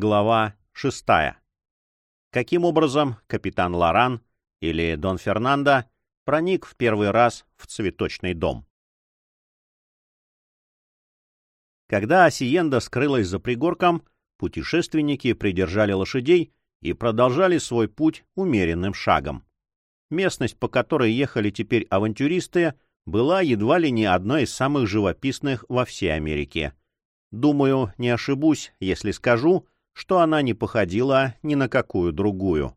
Глава 6. Каким образом капитан Лоран или Дон Фернандо проник в первый раз в цветочный дом? Когда Осиенда скрылась за пригорком, путешественники придержали лошадей и продолжали свой путь умеренным шагом. Местность, по которой ехали теперь авантюристы, была едва ли не одной из самых живописных во всей Америке. Думаю, не ошибусь, если скажу, что она не походила ни на какую другую.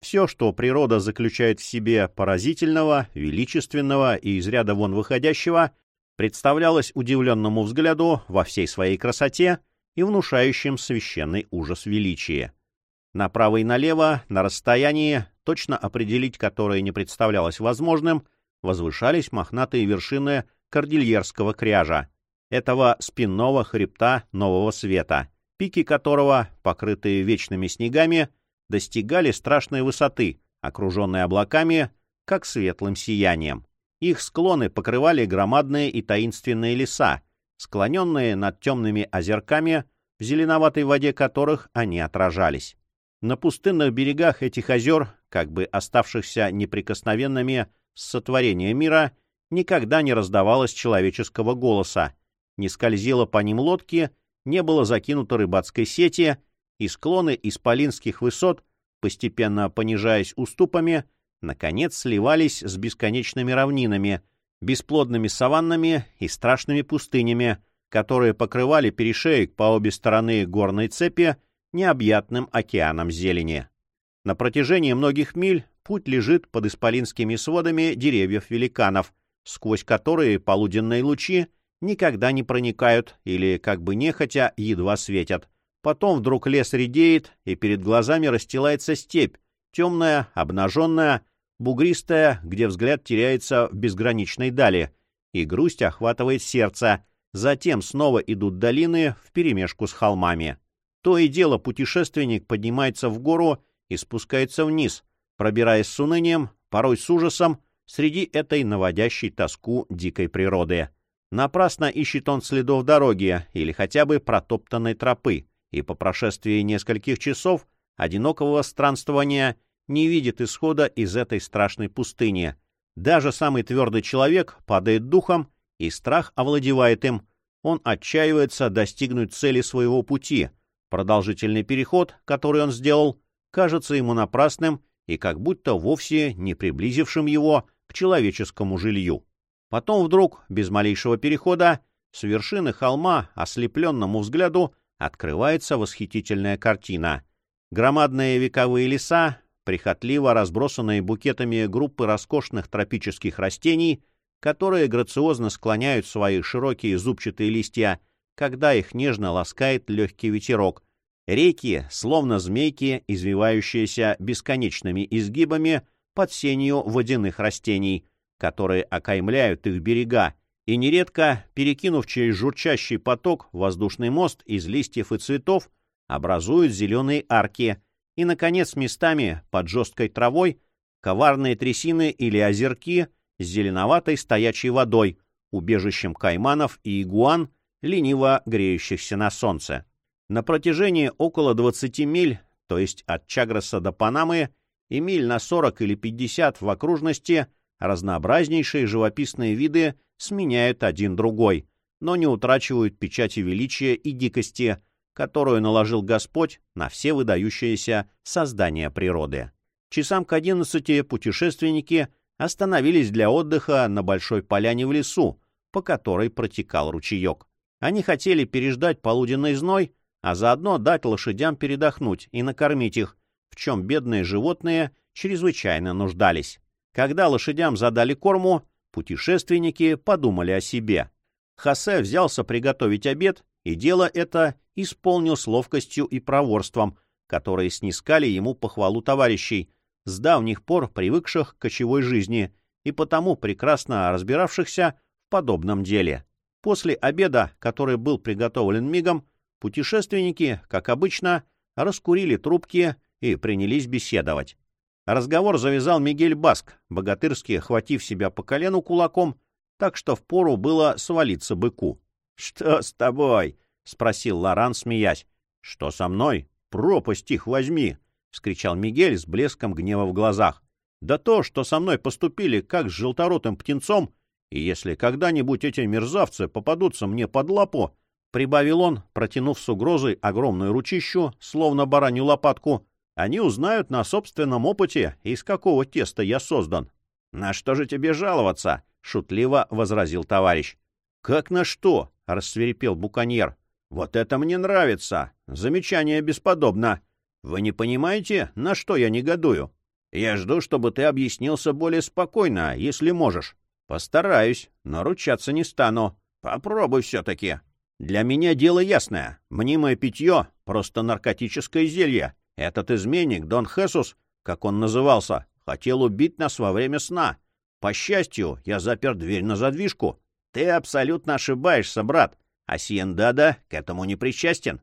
Все, что природа заключает в себе поразительного, величественного и из ряда вон выходящего, представлялось удивленному взгляду во всей своей красоте и внушающем священный ужас величия. Направо и налево, на расстоянии, точно определить которое не представлялось возможным, возвышались мохнатые вершины кордильерского кряжа, этого спинного хребта нового света, пики которого, покрытые вечными снегами, достигали страшной высоты, окруженной облаками, как светлым сиянием. Их склоны покрывали громадные и таинственные леса, склоненные над темными озерками, в зеленоватой воде которых они отражались. На пустынных берегах этих озер, как бы оставшихся неприкосновенными с сотворения мира, никогда не раздавалось человеческого голоса, не скользило по ним лодки, не было закинуто рыбацкой сети, и склоны исполинских высот, постепенно понижаясь уступами, наконец сливались с бесконечными равнинами, бесплодными саваннами и страшными пустынями, которые покрывали перешеек по обе стороны горной цепи необъятным океаном зелени. На протяжении многих миль путь лежит под исполинскими сводами деревьев-великанов, сквозь которые полуденные лучи никогда не проникают или, как бы нехотя, едва светят. Потом вдруг лес редеет, и перед глазами расстилается степь, темная, обнаженная, бугристая, где взгляд теряется в безграничной дали, и грусть охватывает сердце. Затем снова идут долины вперемешку с холмами. То и дело путешественник поднимается в гору и спускается вниз, пробираясь с унынием, порой с ужасом, среди этой наводящей тоску дикой природы. Напрасно ищет он следов дороги или хотя бы протоптанной тропы, и по прошествии нескольких часов одинокого странствования не видит исхода из этой страшной пустыни. Даже самый твердый человек падает духом, и страх овладевает им. Он отчаивается достигнуть цели своего пути — Продолжительный переход, который он сделал, кажется ему напрасным и как будто вовсе не приблизившим его к человеческому жилью. Потом вдруг, без малейшего перехода, с вершины холма, ослепленному взгляду, открывается восхитительная картина. Громадные вековые леса, прихотливо разбросанные букетами группы роскошных тропических растений, которые грациозно склоняют свои широкие зубчатые листья когда их нежно ласкает легкий ветерок. Реки, словно змейки, извивающиеся бесконечными изгибами под сенью водяных растений, которые окаймляют их берега, и нередко, перекинув через журчащий поток воздушный мост из листьев и цветов, образуют зеленые арки, и, наконец, местами под жесткой травой коварные трясины или озерки с зеленоватой стоячей водой, убежищем кайманов и игуан, лениво греющихся на солнце. На протяжении около 20 миль, то есть от Чагроса до Панамы, и миль на 40 или 50 в окружности, разнообразнейшие живописные виды сменяют один другой, но не утрачивают печати величия и дикости, которую наложил Господь на все выдающиеся создания природы. Часам к одиннадцати путешественники остановились для отдыха на большой поляне в лесу, по которой протекал ручеек. Они хотели переждать полуденный зной, а заодно дать лошадям передохнуть и накормить их, в чем бедные животные чрезвычайно нуждались. Когда лошадям задали корму, путешественники подумали о себе. Хосе взялся приготовить обед, и дело это исполнил с ловкостью и проворством, которые снискали ему похвалу товарищей, с давних пор привыкших к кочевой жизни и потому прекрасно разбиравшихся в подобном деле. После обеда, который был приготовлен мигом, путешественники, как обычно, раскурили трубки и принялись беседовать. Разговор завязал Мигель Баск, богатырски хватив себя по колену кулаком, так что впору было свалиться быку. — Что с тобой? — спросил Лоран, смеясь. — Что со мной? Пропасть их возьми! — вскричал Мигель с блеском гнева в глазах. Да то, что со мной поступили как с желторотым птенцом, и если когда-нибудь эти мерзавцы попадутся мне под лапу, — прибавил он, протянув с угрозой огромную ручищу, словно баранью лопатку, — они узнают на собственном опыте, из какого теста я создан. — На что же тебе жаловаться? — шутливо возразил товарищ. — Как на что? — рассверепел буконьер. — Вот это мне нравится. Замечание бесподобно. Вы не понимаете, на что я негодую? Я жду, чтобы ты объяснился более спокойно, если можешь. Постараюсь, но ручаться не стану. Попробуй все-таки. Для меня дело ясное. Мнимое питье — просто наркотическое зелье. Этот изменник, Дон Хесус, как он назывался, хотел убить нас во время сна. По счастью, я запер дверь на задвижку. Ты абсолютно ошибаешься, брат. А Сиендада к этому не причастен.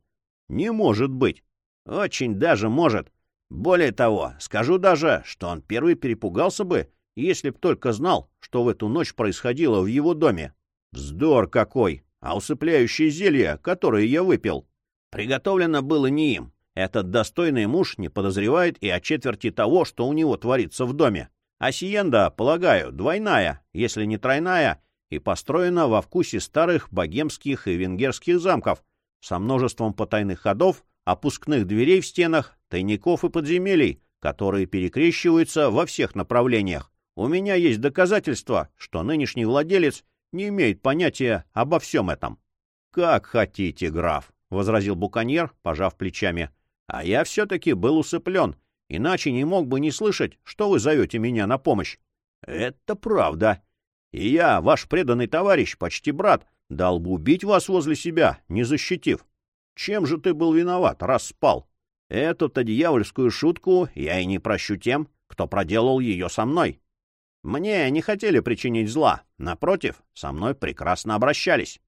Не может быть. Очень даже может. Более того, скажу даже, что он первый перепугался бы, если б только знал, что в эту ночь происходило в его доме. Вздор какой! А усыпляющее зелье, которое я выпил, приготовлено было не им. Этот достойный муж не подозревает и о четверти того, что у него творится в доме. А сиенда, полагаю, двойная, если не тройная, и построена во вкусе старых богемских и венгерских замков, со множеством потайных ходов, опускных дверей в стенах, тайников и подземелий, которые перекрещиваются во всех направлениях. У меня есть доказательства, что нынешний владелец не имеет понятия обо всем этом. — Как хотите, граф, — возразил буконьер, пожав плечами. — А я все-таки был усыплен, иначе не мог бы не слышать, что вы зовете меня на помощь. — Это правда. И я, ваш преданный товарищ, почти брат, дал бы убить вас возле себя, не защитив. Чем же ты был виноват, раз спал? Эту-то дьявольскую шутку я и не прощу тем, кто проделал ее со мной. Мне не хотели причинить зла, напротив, со мной прекрасно обращались.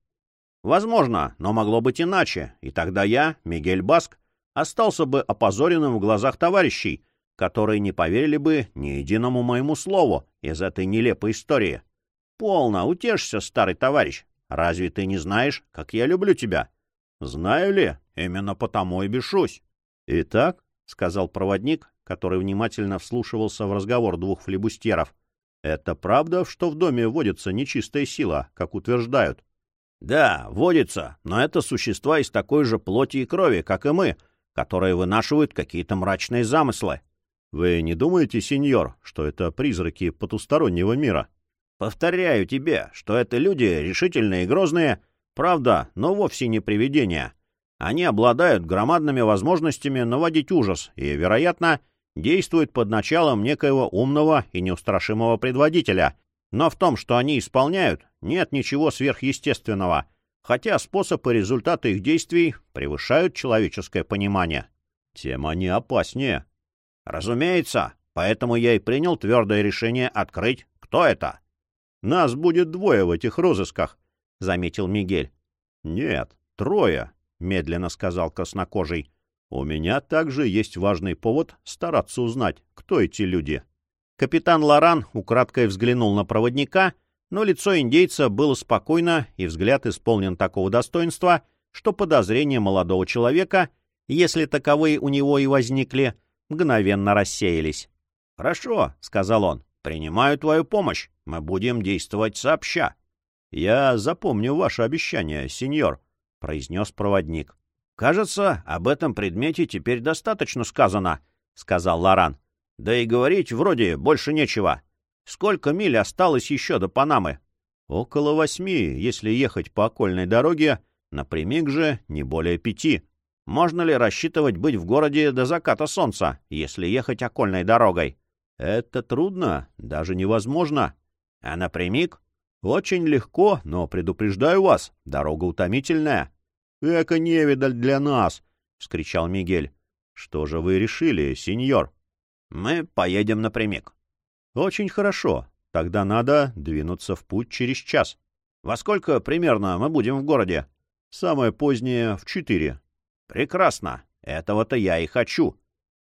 Возможно, но могло быть иначе, и тогда я, Мигель Баск, остался бы опозоренным в глазах товарищей, которые не поверили бы ни единому моему слову из этой нелепой истории. Полно, утешься, старый товарищ. Разве ты не знаешь, как я люблю тебя? Знаю ли? Именно потому и бешусь. Итак, — сказал проводник, который внимательно вслушивался в разговор двух флебустьеров, — это правда, что в доме водится нечистая сила, как утверждают? Да, водится, но это существа из такой же плоти и крови, как и мы, которые вынашивают какие-то мрачные замыслы. Вы не думаете, сеньор, что это призраки потустороннего мира? Повторяю тебе, что это люди решительные и грозные, Правда, но вовсе не привидения. Они обладают громадными возможностями наводить ужас и, вероятно, действуют под началом некоего умного и неустрашимого предводителя. Но в том, что они исполняют, нет ничего сверхъестественного, хотя способ и результаты их действий превышают человеческое понимание. Тем они опаснее. Разумеется, поэтому я и принял твердое решение открыть, кто это. Нас будет двое в этих розысках, — заметил Мигель. — Нет, трое, — медленно сказал краснокожий. — У меня также есть важный повод стараться узнать, кто эти люди. Капитан Лоран украдкой взглянул на проводника, но лицо индейца было спокойно и взгляд исполнен такого достоинства, что подозрения молодого человека, если таковые у него и возникли, мгновенно рассеялись. — Хорошо, — сказал он, — принимаю твою помощь. Мы будем действовать сообща. — Я запомню ваше обещание, сеньор, — произнес проводник. — Кажется, об этом предмете теперь достаточно сказано, — сказал Лоран. — Да и говорить вроде больше нечего. Сколько миль осталось еще до Панамы? — Около восьми, если ехать по окольной дороге, напрямик же не более пяти. Можно ли рассчитывать быть в городе до заката солнца, если ехать окольной дорогой? — Это трудно, даже невозможно. — А напрямик? Очень легко, но предупреждаю вас, дорога утомительная. — Эка невидаль для нас! — вскричал Мигель. — Что же вы решили, сеньор? — Мы поедем напрямик. — Очень хорошо. Тогда надо двинуться в путь через час. — Во сколько примерно мы будем в городе? — Самое позднее — в четыре. — Прекрасно. Этого-то я и хочу.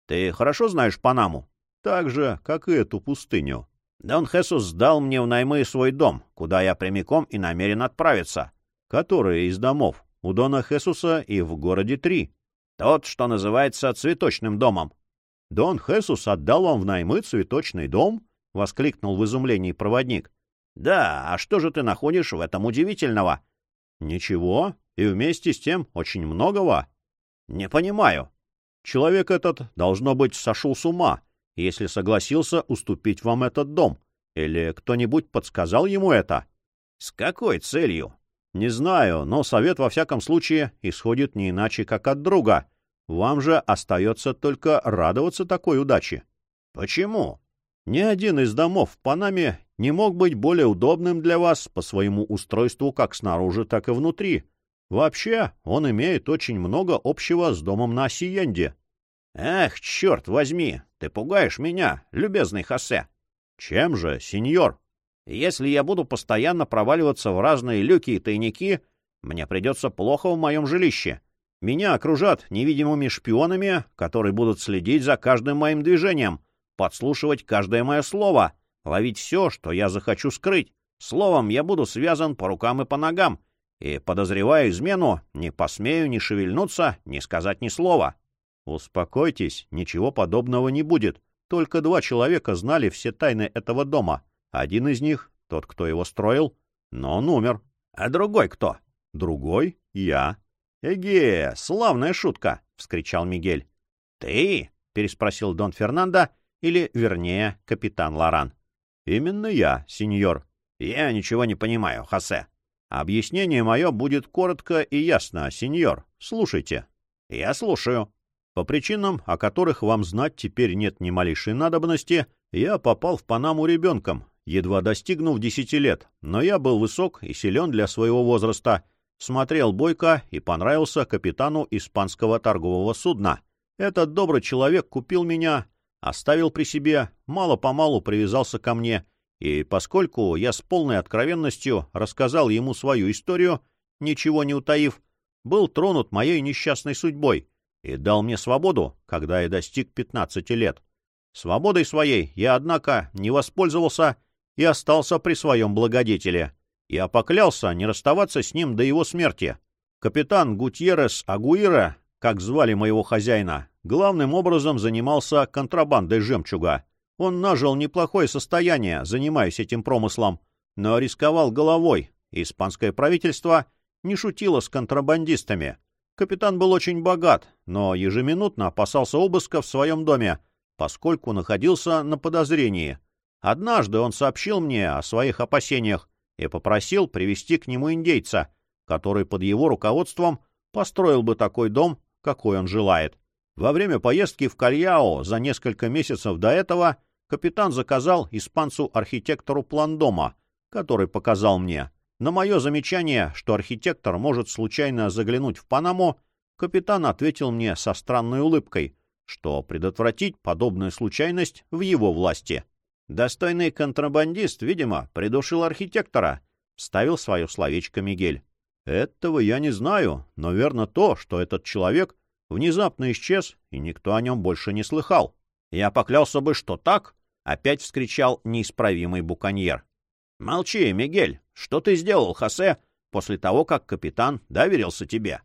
Ты хорошо знаешь Панаму? — Так же, как и эту пустыню. Дон Хесус сдал мне в наймы свой дом, куда я прямиком и намерен отправиться. Которые из домов? У Дона Хесуса и в городе три. Тот, что называется цветочным домом. — Дон Хесус отдал вам в наймы цветочный дом? — воскликнул в изумлении проводник. — Да, а что же ты находишь в этом удивительного? — Ничего, и вместе с тем очень многого. — Не понимаю. Человек этот, должно быть, сошел с ума, если согласился уступить вам этот дом. Или кто-нибудь подсказал ему это? — С какой целью? — Не знаю, но совет во всяком случае исходит не иначе, как от друга. Вам же остается только радоваться такой удаче. — Почему? Ни один из домов в Панаме не мог быть более удобным для вас по своему устройству как снаружи, так и внутри. Вообще, он имеет очень много общего с домом на Осиенде. — Эх, черт возьми, ты пугаешь меня, любезный Хосе. — Чем же, сеньор? Если я буду постоянно проваливаться в разные люки и тайники, мне придется плохо в моем жилище. Меня окружат невидимыми шпионами, которые будут следить за каждым моим движением, подслушивать каждое мое слово, ловить все, что я захочу скрыть. Словом, я буду связан по рукам и по ногам, и, подозревая измену, не посмею ни шевельнуться, ни сказать ни слова. Успокойтесь, ничего подобного не будет. Только два человека знали все тайны этого дома. Один из них — тот, кто его строил, но он умер. А другой кто? Другой — я. «Эге, славная шутка!» — вскричал Мигель. «Ты?» — переспросил Дон Фернандо, или, вернее, капитан Лоран. «Именно я, сеньор. Я ничего не понимаю, Хосе. Объяснение мое будет коротко и ясно, сеньор. Слушайте». «Я слушаю». По причинам, о которых вам знать теперь нет ни малейшей надобности, я попал в Панаму ребенком, едва достигнув десяти лет, но я был высок и силен для своего возраста, смотрел бойко и понравился капитану испанского торгового судна. Этот добрый человек купил меня, оставил при себе, мало-помалу привязался ко мне, и поскольку я с полной откровенностью рассказал ему свою историю, ничего не утаив, был тронут моей несчастной судьбой и дал мне свободу, когда я достиг пятнадцати лет. Свободой своей я, однако, не воспользовался и остался при своем благодетеле. Я поклялся не расставаться с ним до его смерти. Капитан Гутьеррес Агуира, как звали моего хозяина, главным образом занимался контрабандой жемчуга. Он нажил неплохое состояние, занимаясь этим промыслом, но рисковал головой. Испанское правительство не шутило с контрабандистами. Капитан был очень богат, но ежеминутно опасался обыска в своем доме, поскольку находился на подозрении. Однажды он сообщил мне о своих опасениях и попросил привести к нему индейца, который под его руководством построил бы такой дом, какой он желает. Во время поездки в Кальяо за несколько месяцев до этого капитан заказал испанцу-архитектору план дома, который показал мне. На мое замечание, что архитектор может случайно заглянуть в Панаму, капитан ответил мне со странной улыбкой, что предотвратить подобную случайность в его власти. Достойный контрабандист, видимо, придушил архитектора, — ставил свое словечко Мигель. Этого я не знаю, но верно то, что этот человек внезапно исчез, и никто о нем больше не слыхал. Я поклялся бы, что так, — опять вскричал неисправимый буконьер. — Молчи, Мигель, что ты сделал, Хосе, после того, как капитан доверился тебе?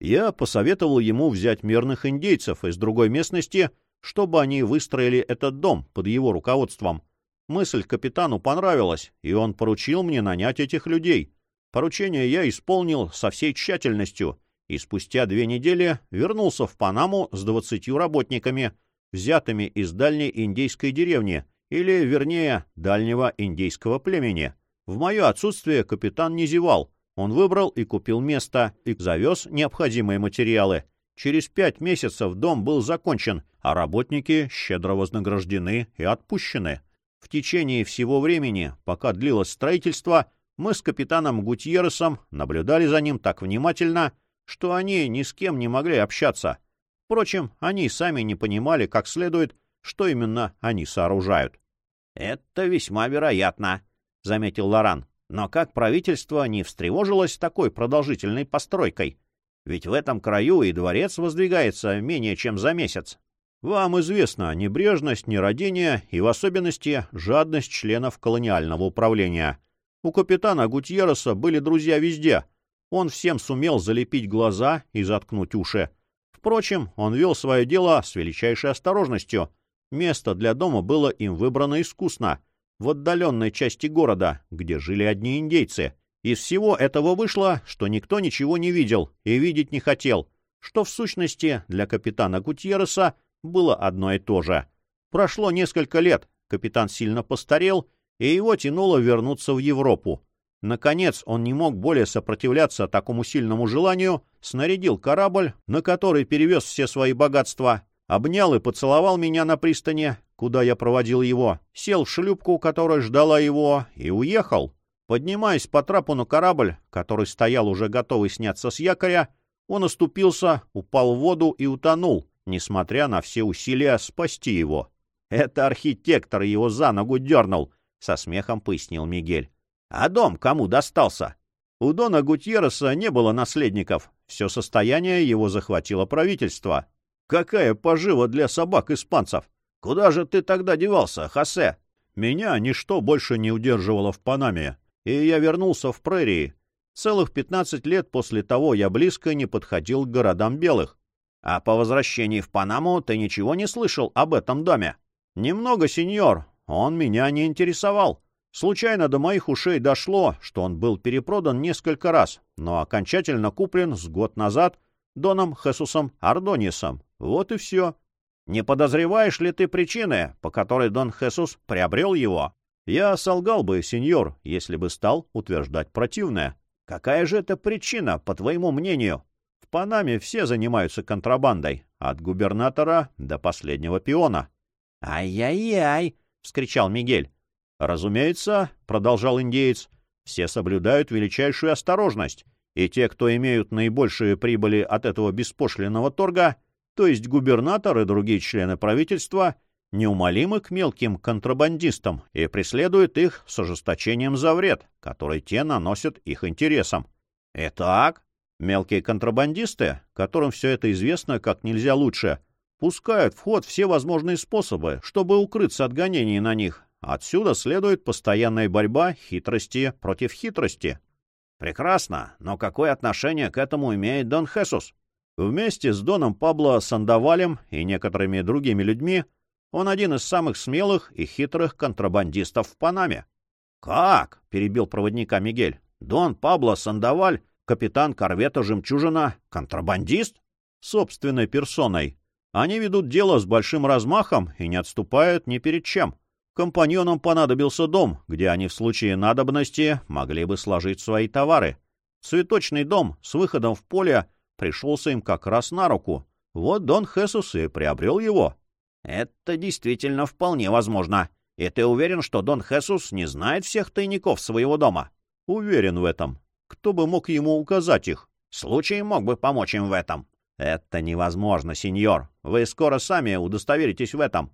Я посоветовал ему взять мирных индейцев из другой местности, чтобы они выстроили этот дом под его руководством. Мысль капитану понравилась, и он поручил мне нанять этих людей. Поручение я исполнил со всей тщательностью, и спустя две недели вернулся в Панаму с двадцатью работниками, взятыми из дальней индейской деревни, или, вернее, дальнего индейского племени. В мое отсутствие капитан не зевал. Он выбрал и купил место, и завез необходимые материалы. Через пять месяцев дом был закончен, а работники щедро вознаграждены и отпущены. В течение всего времени, пока длилось строительство, мы с капитаном Гутьерресом наблюдали за ним так внимательно, что они ни с кем не могли общаться. Впрочем, они сами не понимали как следует, что именно они сооружают. — Это весьма вероятно, — заметил Лоран. — Но как правительство не встревожилось такой продолжительной постройкой? Ведь в этом краю и дворец воздвигается менее чем за месяц. Вам известна небрежность, нерадение и, в особенности, жадность членов колониального управления. У капитана Гутьереса были друзья везде. Он всем сумел залепить глаза и заткнуть уши. Впрочем, он вел свое дело с величайшей осторожностью. Место для дома было им выбрано искусно, в отдаленной части города, где жили одни индейцы. Из всего этого вышло, что никто ничего не видел и видеть не хотел, что в сущности для капитана Гутьереса было одно и то же. Прошло несколько лет, капитан сильно постарел, и его тянуло вернуться в Европу. Наконец он не мог более сопротивляться такому сильному желанию, снарядил корабль, на который перевез все свои богатства, обнял и поцеловал меня на пристани, куда я проводил его, сел в шлюпку, которая ждала его, и уехал. Поднимаясь по трапу на корабль, который стоял уже готовый сняться с якоря, он оступился, упал в воду и утонул, несмотря на все усилия спасти его. «Это архитектор его за ногу дернул», — со смехом пояснил Мигель. А дом кому достался? У Дона Гутьереса не было наследников. Все состояние его захватило правительство. Какая пожива для собак-испанцев! Куда же ты тогда девался, Хосе? Меня ничто больше не удерживало в Панаме, и я вернулся в прерии. Целых пятнадцать лет после того я близко не подходил к городам белых. А по возвращении в Панаму ты ничего не слышал об этом доме? Немного, сеньор. Он меня не интересовал. Случайно до моих ушей дошло, что он был перепродан несколько раз, но окончательно куплен с год назад Доном Хесусом Ардонисом. Вот и все. Не подозреваешь ли ты причины, по которой Дон Хесус приобрел его? Я солгал бы, сеньор, если бы стал утверждать противное. Какая же это причина, по твоему мнению? В Панаме все занимаются контрабандой, от губернатора до последнего пиона. «Ай-яй-яй!» — вскричал Мигель. Разумеется, — продолжал индеец, — все соблюдают величайшую осторожность, и те, кто имеют наибольшие прибыли от этого беспошлинного торга, то есть губернатор и другие члены правительства, неумолимы к мелким контрабандистам и преследуют их с ожесточением за вред, который те наносят их интересам. Итак, мелкие контрабандисты, которым все это известно как нельзя лучше, пускают в ход все возможные способы, чтобы укрыться от гонений на них, Отсюда следует постоянная борьба хитрости против хитрости. Прекрасно, но какое отношение к этому имеет Дон Хесус? Вместе с Доном Пабло Сандавалем и некоторыми другими людьми он один из самых смелых и хитрых контрабандистов в Панаме. «Как?» — перебил проводника Мигель. «Дон Пабло Сандаваль, капитан корвета «Жемчужина», контрабандист?» «Собственной персоной. Они ведут дело с большим размахом и не отступают ни перед чем. Компаньонам понадобился дом, где они в случае надобности могли бы сложить свои товары. Цветочный дом с выходом в поле пришелся им как раз на руку. Вот Дон Хесус и приобрел его. Это действительно вполне возможно. И ты уверен, что Дон Хесус не знает всех тайников своего дома? Уверен в этом. Кто бы мог ему указать их? Случай мог бы помочь им в этом. Это невозможно, сеньор. Вы скоро сами удостоверитесь в этом.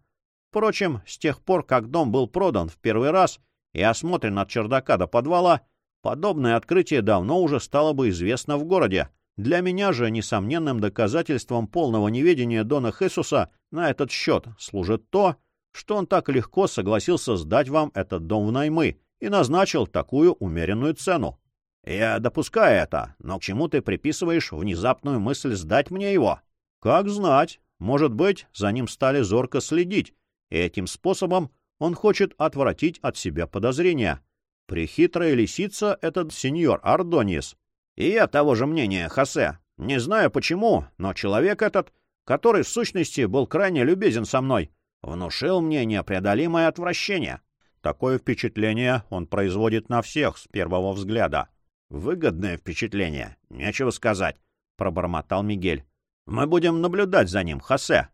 Впрочем, с тех пор, как дом был продан в первый раз и осмотрен от чердака до подвала, подобное открытие давно уже стало бы известно в городе. Для меня же несомненным доказательством полного неведения Дона Хесуса на этот счет служит то, что он так легко согласился сдать вам этот дом в наймы и назначил такую умеренную цену. Я допускаю это, но к чему ты приписываешь внезапную мысль сдать мне его? Как знать. Может быть, за ним стали зорко следить, Этим способом он хочет отвратить от себя подозрения. Прихитрая лисица этот сеньор Ардонис. И я того же мнения, Хосе. Не знаю почему, но человек этот, который в сущности был крайне любезен со мной, внушил мне непреодолимое отвращение. Такое впечатление он производит на всех с первого взгляда. Выгодное впечатление, нечего сказать, — пробормотал Мигель. Мы будем наблюдать за ним, Хосе.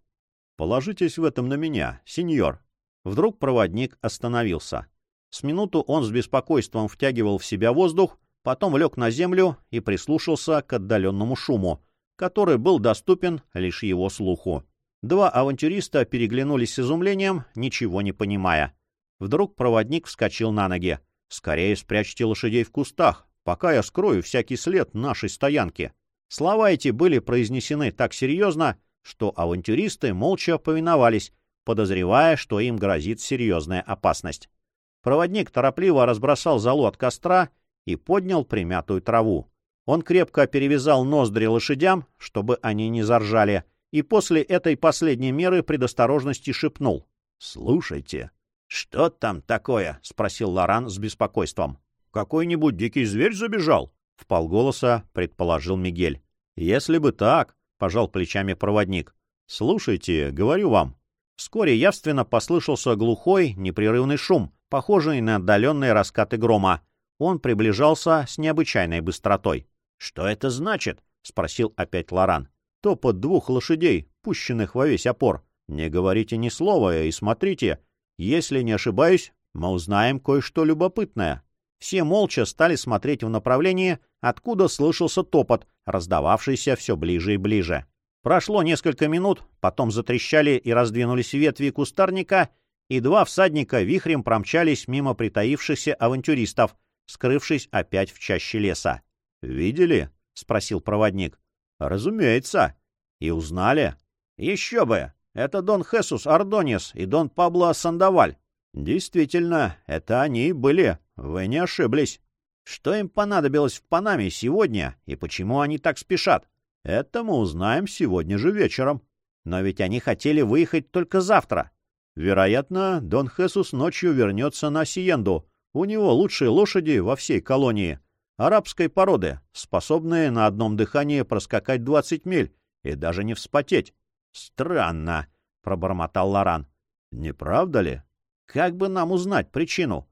Положитесь в этом на меня, сеньор. Вдруг проводник остановился. С минуту он с беспокойством втягивал в себя воздух, потом лег на землю и прислушался к отдаленному шуму, который был доступен лишь его слуху. Два авантюриста переглянулись с изумлением, ничего не понимая. Вдруг проводник вскочил на ноги. «Скорее спрячьте лошадей в кустах, пока я скрою всякий след нашей стоянки». Слова эти были произнесены так серьезно, что авантюристы молча повиновались, подозревая, что им грозит серьезная опасность. Проводник торопливо разбросал золу от костра и поднял примятую траву. Он крепко перевязал ноздри лошадям, чтобы они не заржали, и после этой последней меры предосторожности шепнул. «Слушайте». «Что там такое?» — спросил Лоран с беспокойством. «Какой-нибудь дикий зверь забежал?» — вполголоса предположил Мигель. «Если бы так», — пожал плечами проводник. «Слушайте, говорю вам». Вскоре явственно послышался глухой, непрерывный шум, похожий на отдаленные раскаты грома. Он приближался с необычайной быстротой. «Что это значит?» — спросил опять Лоран. «Топот двух лошадей, пущенных во весь опор. Не говорите ни слова и смотрите. Если не ошибаюсь, мы узнаем кое-что любопытное». Все молча стали смотреть в направлении, откуда слышался топот, раздававшийся все ближе и ближе. Прошло несколько минут, потом затрещали и раздвинулись ветви кустарника, и два всадника вихрем промчались мимо притаившихся авантюристов, скрывшись опять в чаще леса. «Видели?» — спросил проводник. «Разумеется. И узнали?» «Еще бы! Это Дон Хесус Ардонис и Дон Пабло Сандаваль. Действительно, это они и были. Вы не ошиблись. Что им понадобилось в Панаме сегодня и почему они так спешат? Это мы узнаем сегодня же вечером. Но ведь они хотели выехать только завтра. Вероятно, Дон Хесус ночью вернется на Сиенду. У него лучшие лошади во всей колонии арабской породы, способные на одном дыхании проскакать двадцать миль и даже не вспотеть. — Странно, — пробормотал Лоран. — Не правда ли? Как бы нам узнать причину? —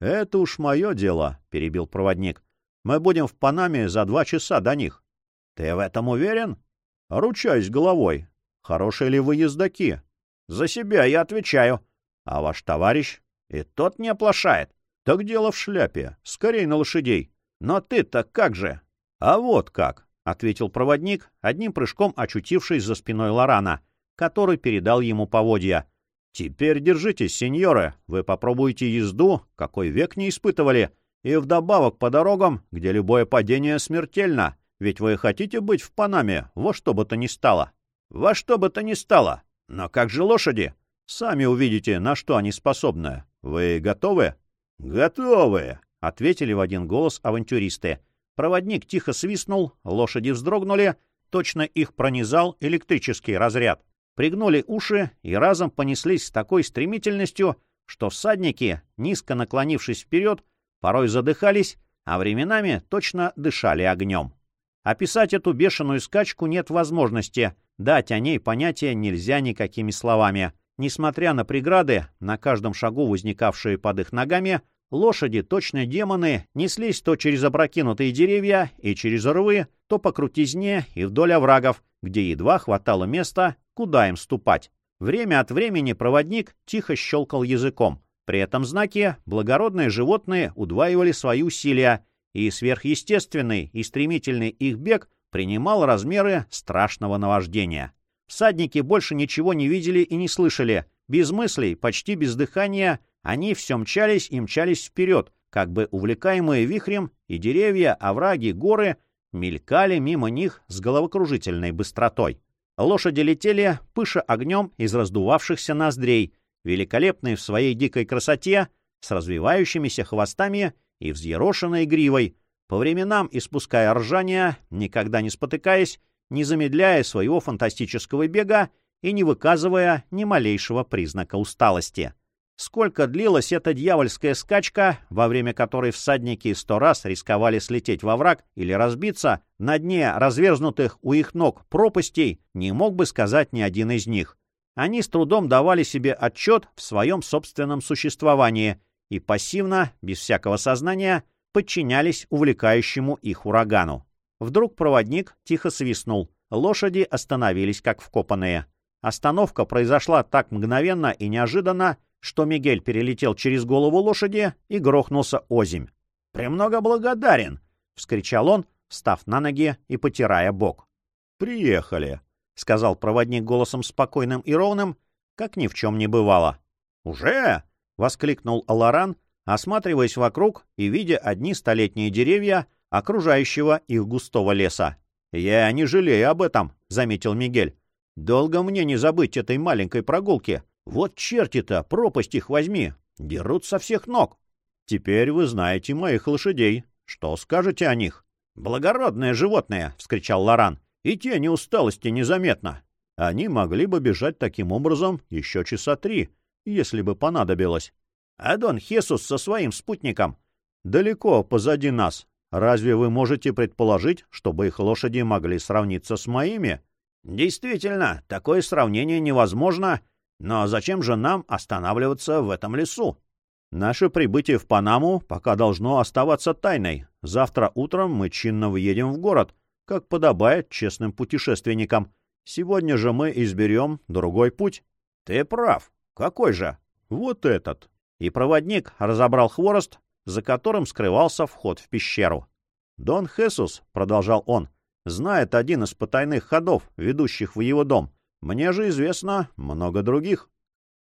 Это уж мое дело, — перебил проводник. — Мы будем в Панаме за два часа до них. — Ты в этом уверен? — Ручаюсь головой. Хорошие ли вы ездаки? — За себя я отвечаю. — А ваш товарищ? И тот не оплошает. Так дело в шляпе. Скорей на лошадей. Но ты-то как же? — А вот как, — ответил проводник, одним прыжком очутившись за спиной Лорана, который передал ему поводья. — Теперь держитесь, сеньоры, вы попробуете езду, какой век не испытывали, и вдобавок по дорогам, где любое падение смертельно, ведь вы хотите быть в Панаме, во что бы то ни стало. — Во что бы то ни стало. Но как же лошади? Сами увидите, на что они способны. Вы готовы? — Готовы, — ответили в один голос авантюристы. Проводник тихо свистнул, лошади вздрогнули, точно их пронизал электрический разряд. Пригнули уши и разом понеслись с такой стремительностью, что всадники, низко наклонившись вперед, порой задыхались, а временами точно дышали огнем. Описать эту бешеную скачку нет возможности, дать о ней понятия нельзя никакими словами. Несмотря на преграды, на каждом шагу возникавшие под их ногами, Лошади, точно демоны, неслись то через опрокинутые деревья и через рвы, то по крутизне и вдоль оврагов, где едва хватало места, куда им ступать. Время от времени проводник тихо щелкал языком. При этом знаке благородные животные удваивали свои усилия, и сверхъестественный и стремительный их бег принимал размеры страшного наваждения. Всадники больше ничего не видели и не слышали. Без мыслей, почти без дыхания, они все мчались и мчались вперед, как бы увлекаемые вихрем, и деревья, овраги, горы мелькали мимо них с головокружительной быстротой. Лошади летели, пыша огнем из раздувавшихся ноздрей, великолепные в своей дикой красоте, с развивающимися хвостами и взъерошенной гривой, по временам испуская ржание, никогда не спотыкаясь, не замедляя своего фантастического бега и не выказывая ни малейшего признака усталости. Сколько длилась эта дьявольская скачка, во время которой всадники сто раз рисковали слететь во враг или разбиться на дне разверзнутых у их ног пропастей, не мог бы сказать ни один из них. Они с трудом давали себе отчет в своем собственном существовании и пассивно, без всякого сознания, подчинялись увлекающему их урагану. Вдруг проводник тихо свистнул. Лошади остановились как вкопанные. Остановка произошла так мгновенно и неожиданно, что Мигель перелетел через голову лошади и грохнулся озимь. «Премного благодарен!» — вскричал он, встав на ноги и потирая бок. «Приехали!» — сказал проводник голосом спокойным и ровным, как ни в чем не бывало. «Уже?» — воскликнул Аларан, осматриваясь вокруг и видя одни столетние деревья, окружающего их густого леса. «Я не жалею об этом», — заметил Мигель. «Долго мне не забыть этой маленькой прогулки. Вот черти-то, пропасть их возьми, дерут со всех ног. Теперь вы знаете моих лошадей. Что скажете о них? «Благородное животное!» — вскричал Лоран. «И тени усталости незаметно. Они могли бы бежать таким образом еще часа три, если бы понадобилось. А Дон Хесус со своим спутником далеко позади нас. Разве вы можете предположить, чтобы их лошади могли сравниться с моими?» «Действительно, такое сравнение невозможно. Но зачем же нам останавливаться в этом лесу?» Наше прибытие в Панаму пока должно оставаться тайной. Завтра утром мы чинно въедем в город, как подобает честным путешественникам. Сегодня же мы изберем другой путь. Ты прав. Какой же? Вот этот. И проводник разобрал хворост, за которым скрывался вход в пещеру. Дон Хесус, продолжал он, знает один из потайных ходов, ведущих в его дом. Мне же известно много других.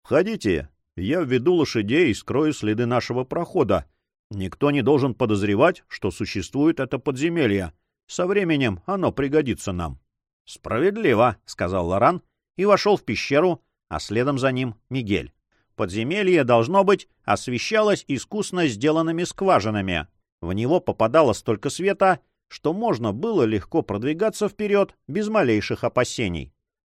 Входите, я введу лошадей и скрою следы нашего прохода. Никто не должен подозревать, что существует это подземелье. Со временем оно пригодится нам. — Справедливо, — сказал Лоран и вошел в пещеру, а следом за ним Мигель. Подземелье, должно быть, освещалось искусно сделанными скважинами. В него попадало столько света, что можно было легко продвигаться вперед без малейших опасений.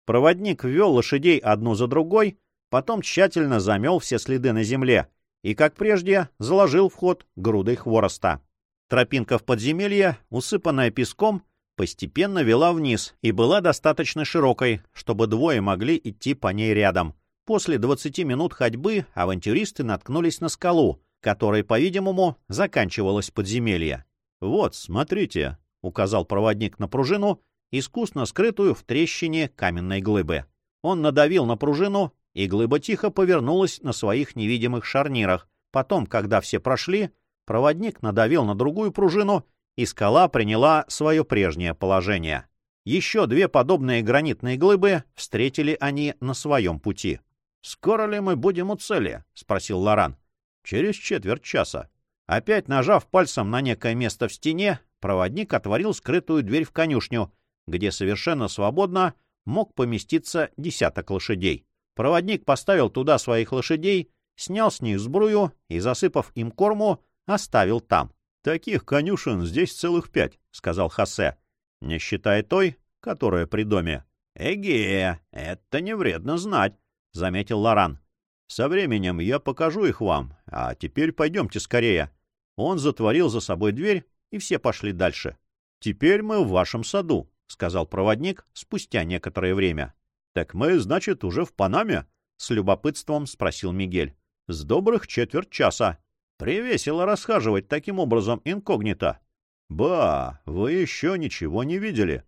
Проводник ввел лошадей одну за другой, потом тщательно замел все следы на земле и, как прежде, заложил вход грудой хвороста. Тропинка в подземелье, усыпанная песком, постепенно вела вниз и была достаточно широкой, чтобы двое могли идти по ней рядом. После 20 минут ходьбы авантюристы наткнулись на скалу, которой, по-видимому, заканчивалось подземелье. «Вот, смотрите», — указал проводник на пружину, искусно скрытую в трещине каменной глыбы. Он надавил на пружину, и глыба тихо повернулась на своих невидимых шарнирах. Потом, когда все прошли, проводник надавил на другую пружину, и скала приняла свое прежнее положение. Еще две подобные гранитные глыбы встретили они на своем пути. «Скоро ли мы будем у цели?» — спросил Лоран. «Через четверть часа». Опять нажав пальцем на некое место в стене, проводник отворил скрытую дверь в конюшню, где совершенно свободно мог поместиться десяток лошадей. Проводник поставил туда своих лошадей, снял с них сбрую и, засыпав им корму, оставил там. — Таких конюшен здесь целых пять, — сказал Хосе, — не считая той, которая при доме. — Эге, это не вредно знать, — заметил Лоран. — Со временем я покажу их вам, а теперь пойдемте скорее. Он затворил за собой дверь, и все пошли дальше. — Теперь мы в вашем саду, — сказал проводник спустя некоторое время. «Так мы, значит, уже в Панаме?» — с любопытством спросил Мигель. «С добрых четверть часа. Привесело расхаживать таким образом инкогнито». «Ба, вы еще ничего не видели».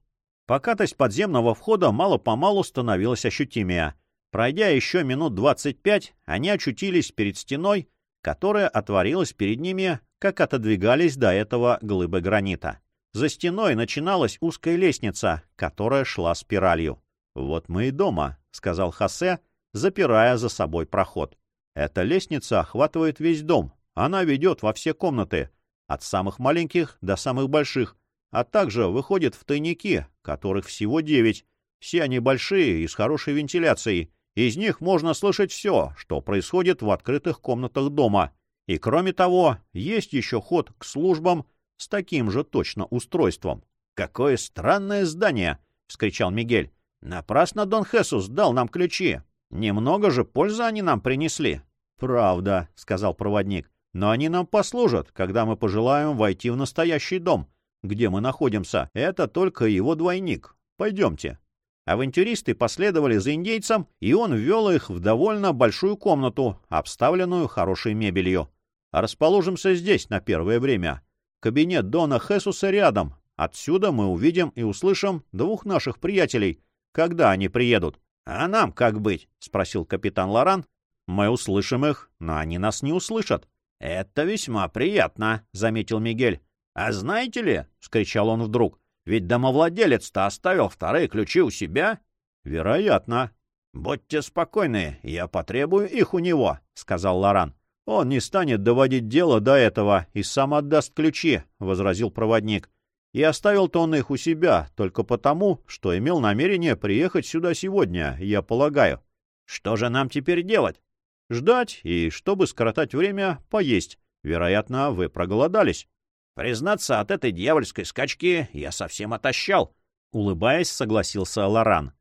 Покатость подземного входа мало-помалу становилась ощутимее. Пройдя еще минут двадцать пять, они очутились перед стеной, которая отворилась перед ними, как отодвигались до этого глыбы гранита. За стеной начиналась узкая лестница, которая шла спиралью. «Вот мы и дома», — сказал Хосе, запирая за собой проход. «Эта лестница охватывает весь дом. Она ведет во все комнаты, от самых маленьких до самых больших, а также выходит в тайники, которых всего девять. Все они большие и с хорошей вентиляцией. Из них можно слышать все, что происходит в открытых комнатах дома. И кроме того, есть еще ход к службам с таким же точно устройством. «Какое странное здание!» — вскричал Мигель. Напрасно Дон Хесус дал нам ключи. Немного же пользы они нам принесли. — Правда, — сказал проводник, — но они нам послужат, когда мы пожелаем войти в настоящий дом, где мы находимся. Это только его двойник. Пойдемте. Авантюристы последовали за индейцем, и он ввел их в довольно большую комнату, обставленную хорошей мебелью. Расположимся здесь на первое время. Кабинет Дона Хесуса рядом. Отсюда мы увидим и услышим двух наших приятелей, когда они приедут? — А нам как быть? — спросил капитан Лоран. — Мы услышим их, но они нас не услышат. — Это весьма приятно, — заметил Мигель. — А знаете ли, — вскричал он вдруг, — ведь домовладелец-то оставил вторые ключи у себя? — Вероятно. — Будьте спокойны, я потребую их у него, — сказал Лоран. — Он не станет доводить дело до этого и сам отдаст ключи, — возразил проводник. И оставил-то он их у себя только потому, что имел намерение приехать сюда сегодня, я полагаю. Что же нам теперь делать? Ждать и, чтобы скоротать время, поесть. Вероятно, вы проголодались. Признаться, от этой дьявольской скачки я совсем отощал. Улыбаясь, согласился Лоран.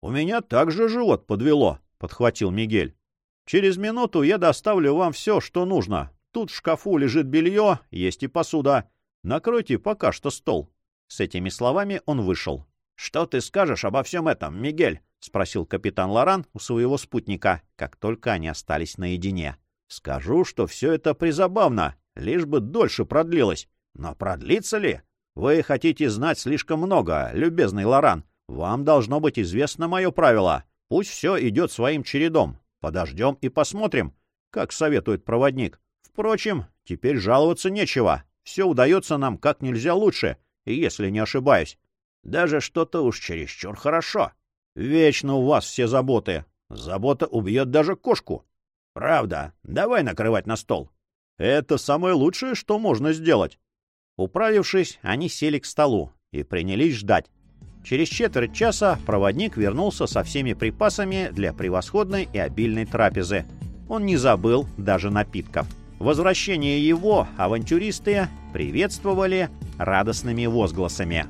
«У меня также живот подвело», — подхватил Мигель. «Через минуту я доставлю вам все, что нужно. Тут в шкафу лежит белье, есть и посуда. Накройте пока что стол». С этими словами он вышел. «Что ты скажешь обо всем этом, Мигель?» — спросил капитан Лоран у своего спутника, как только они остались наедине. «Скажу, что все это призабавно, лишь бы дольше продлилось. Но продлится ли? Вы хотите знать слишком много, любезный Лоран. Вам должно быть известно мое правило. Пусть все идет своим чередом. Подождем и посмотрим, как советует проводник. Впрочем, теперь жаловаться нечего. Все удается нам как нельзя лучше, если не ошибаюсь. Даже что-то уж чересчур хорошо. Вечно у вас все заботы. Забота убьет даже кошку. Правда. Давай накрывать на стол. Это самое лучшее, что можно сделать. Управившись, они сели к столу и принялись ждать. Через четверть часа проводник вернулся со всеми припасами для превосходной и обильной трапезы. Он не забыл даже напитков. Возвращение его авантюристы приветствовали радостными возгласами.